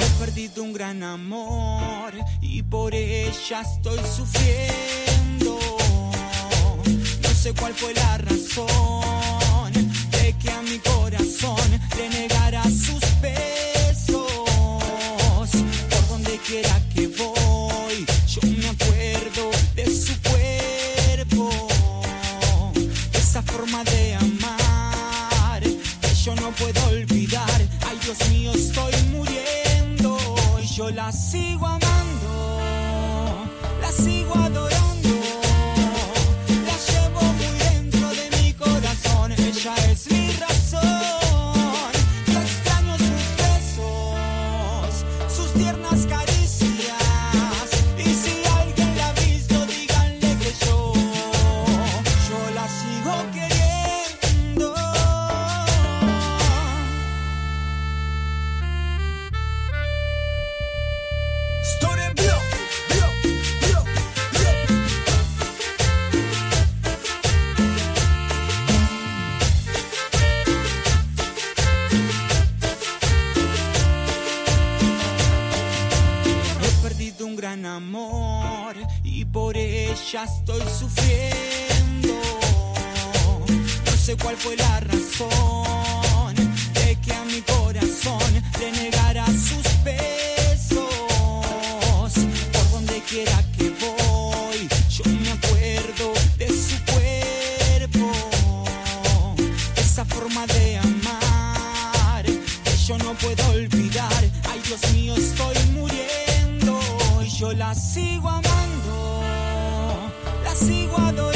He perdido un gran amor y por ella estoy sufriendo. No sé cuál fue la razón. Dios mío, estoy muriendo y yo la sigo amando, la sigo adorando, un gran amor y por ella estoy sufriendo. No sé cuál fue la razón de que a mi corazón le negara sus besos. Por donde quiera que voy, yo me acuerdo de su cuerpo, esa forma de amar que yo no puedo olvidar. Ay, Dios mío, estoy muriendo yo la sigo amando, la sigo adorando,